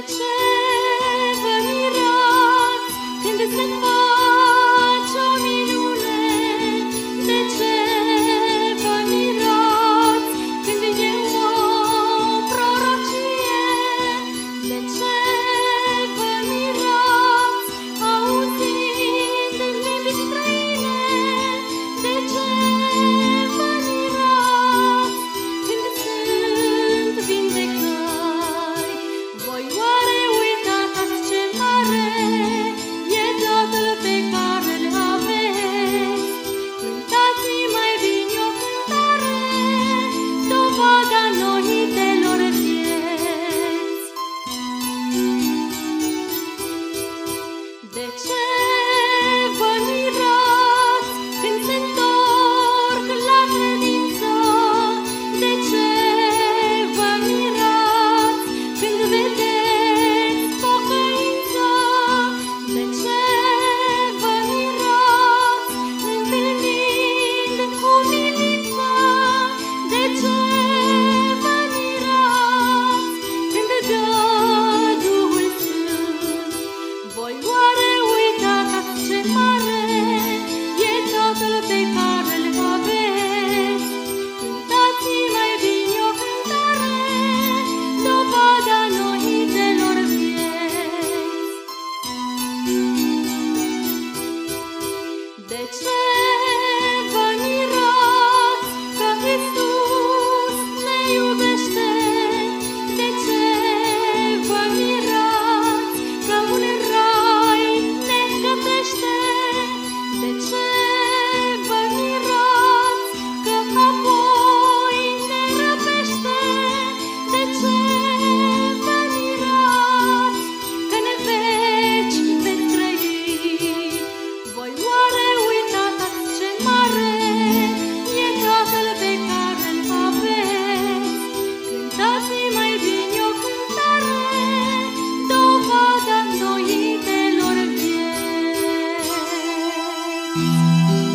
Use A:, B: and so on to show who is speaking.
A: ce vă mirați când sunt Podcast.